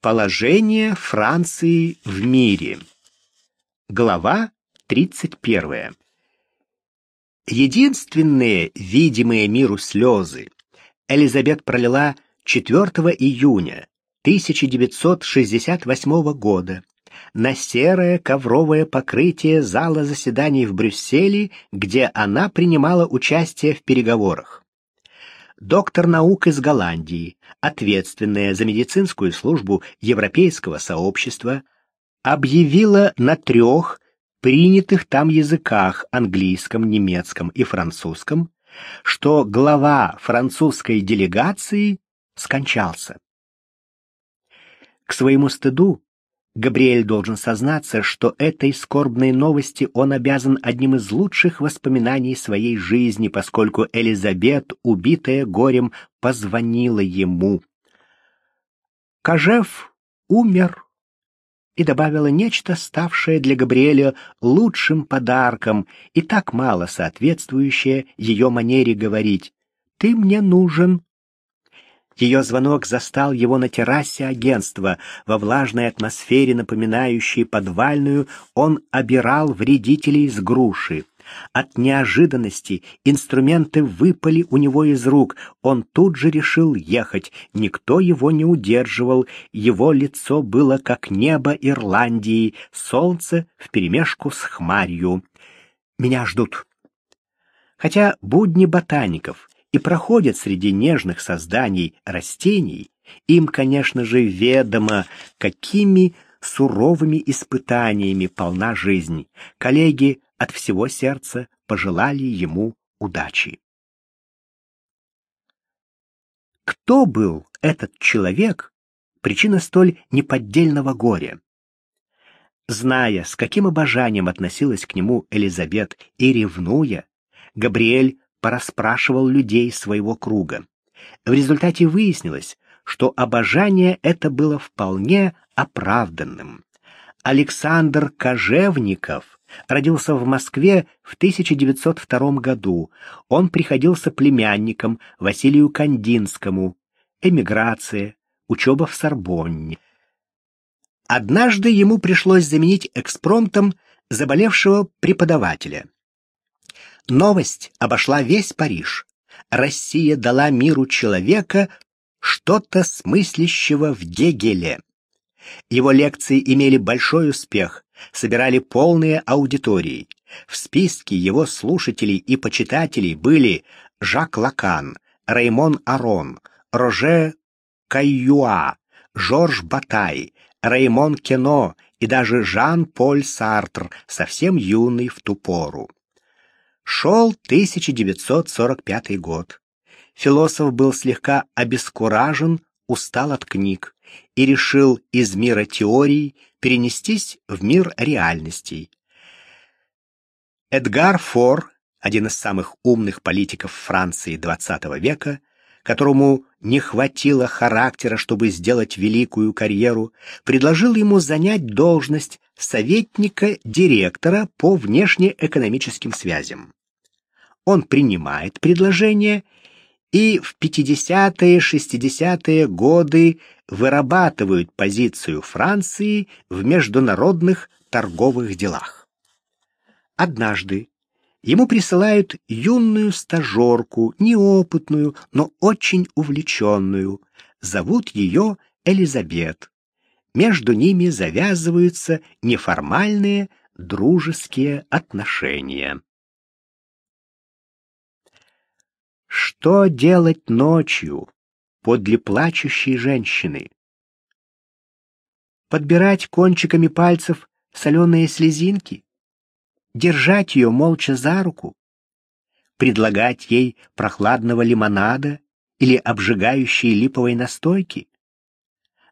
Положение Франции в мире. Глава 31. Единственные видимые миру слезы Элизабет пролила 4 июня 1968 года на серое ковровое покрытие зала заседаний в Брюсселе, где она принимала участие в переговорах доктор наук из Голландии, ответственная за медицинскую службу Европейского сообщества, объявила на трех принятых там языках английском, немецком и французском, что глава французской делегации скончался. К своему стыду Габриэль должен сознаться, что этой скорбной новости он обязан одним из лучших воспоминаний своей жизни, поскольку Элизабет, убитая горем, позвонила ему. Кажев умер и добавила нечто, ставшее для Габриэля лучшим подарком и так мало соответствующее ее манере говорить. «Ты мне нужен, ее звонок застал его на террасе агентства. Во влажной атмосфере, напоминающей подвальную, он обирал вредителей с груши. От неожиданности инструменты выпали у него из рук. Он тут же решил ехать. Никто его не удерживал. Его лицо было как небо Ирландии, солнце вперемешку с хмарью. «Меня ждут». Хотя будни ботаников и проходят среди нежных созданий растений, им, конечно же, ведомо, какими суровыми испытаниями полна жизнь. Коллеги от всего сердца пожелали ему удачи. Кто был этот человек, причина столь неподдельного горя? Зная, с каким обожанием относилась к нему Элизабет и ревнуя, Габриэль порасспрашивал людей своего круга. В результате выяснилось, что обожание это было вполне оправданным. Александр Кожевников родился в Москве в 1902 году. Он приходился племянником Василию Кандинскому. Эмиграция, учеба в Сорбонне. Однажды ему пришлось заменить экспромтом заболевшего преподавателя. Новость обошла весь Париж. Россия дала миру человека, что-то смыслящего в Гегеле. Его лекции имели большой успех, собирали полные аудитории. В списке его слушателей и почитателей были Жак Лакан, Реймон Арон, Роже Кайюа, Жорж Батай, Реймон Кено и даже Жан-Поль Сартр, совсем юный в ту пору. Шел 1945 год. Философ был слегка обескуражен, устал от книг и решил из мира теорий перенестись в мир реальностей. Эдгар Фор, один из самых умных политиков Франции XX века, которому не хватило характера, чтобы сделать великую карьеру, предложил ему занять должность советника директора по внешнеэкономическим связям он принимает предложение и в 50-е, 60-е годы вырабатывают позицию Франции в международных торговых делах. Однажды ему присылают юную стажерку, неопытную, но очень увлеченную. Зовут ее Элизабет. Между ними завязываются неформальные дружеские отношения. Что делать ночью подле плачущей женщины? Подбирать кончиками пальцев соленые слезинки? Держать ее молча за руку? Предлагать ей прохладного лимонада или обжигающей липовой настойки?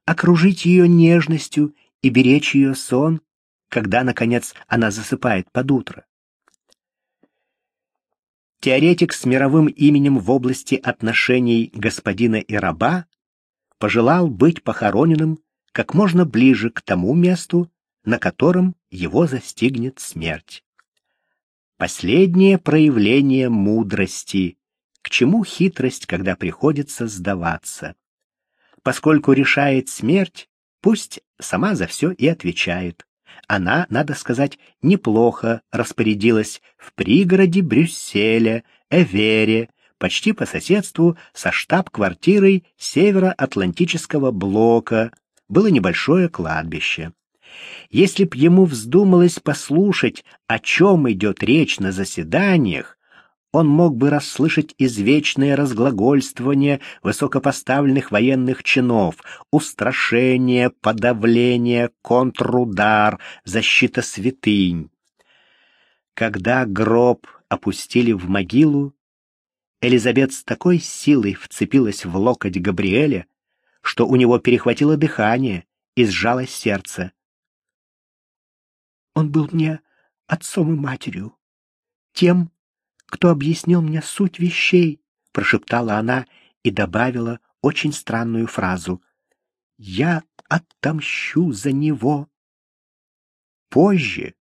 Окружить ее нежностью и беречь ее сон, когда, наконец, она засыпает под утро? Теоретик с мировым именем в области отношений господина и раба, пожелал быть похороненным как можно ближе к тому месту, на котором его застигнет смерть. Последнее проявление мудрости, к чему хитрость, когда приходится сдаваться. Поскольку решает смерть, Пусть сама за все и отвечает. Она, надо сказать, неплохо распорядилась в пригороде Брюсселя, Эвере, почти по соседству со штаб-квартирой Североатлантического блока. Было небольшое кладбище. Если б ему вздумалось послушать, о чем идет речь на заседаниях, он мог бы расслышать извечное разглагольствование высокопоставленных военных чинов, устрашение, подавление, контрудар, защита святынь. Когда гроб опустили в могилу, Элизабет с такой силой вцепилась в локоть Габриэля, что у него перехватило дыхание и сжалось сердце. Он был мне отцом и матерью, тем, кто объяснил мне суть вещей, прошептала она и добавила очень странную фразу. Я отомщу за него. Позже,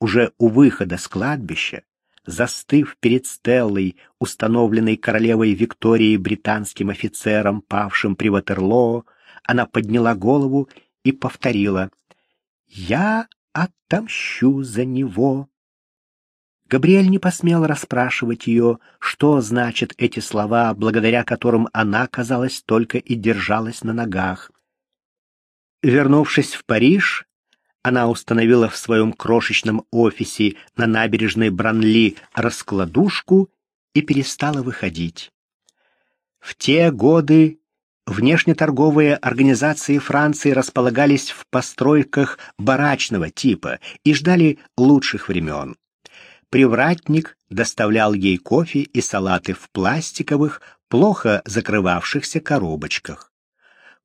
уже у выхода с кладбища, застыв перед стеллой, установленной королевой Викторией британским офицером, павшим при Ватерлоо, она подняла голову и повторила «Я отомщу за него». Габриэль не посмел расспрашивать ее, что значат эти слова, благодаря которым она, казалось, только и держалась на ногах. Вернувшись в Париж, она установила в своем крошечном офисе на набережной Бранли раскладушку и перестала выходить. В те годы внешнеторговые организации Франции располагались в постройках барачного типа и ждали лучших времен. Привратник доставлял ей кофе и салаты в пластиковых, плохо закрывавшихся коробочках.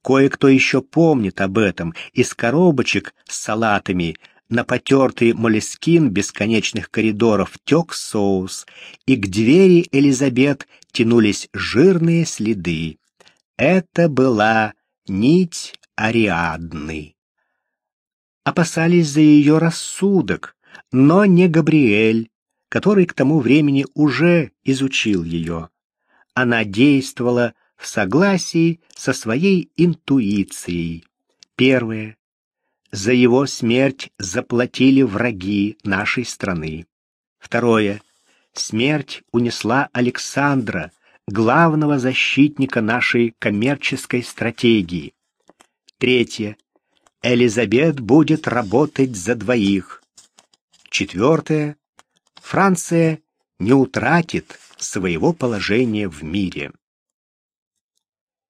Кое-кто еще помнит об этом. Из коробочек с салатами на потертый молескин бесконечных коридоров тек соус, и к двери Элизабет тянулись жирные следы. Это была нить Ариадны. Опасались за ее рассудок, но не Габриэль, который к тому времени уже изучил ее. Она действовала в согласии со своей интуицией. Первое. За его смерть заплатили враги нашей страны. Второе. Смерть унесла Александра, главного защитника нашей коммерческой стратегии. Третье. Элизабет будет работать за двоих. Четвертое. Франция не утратит своего положения в мире.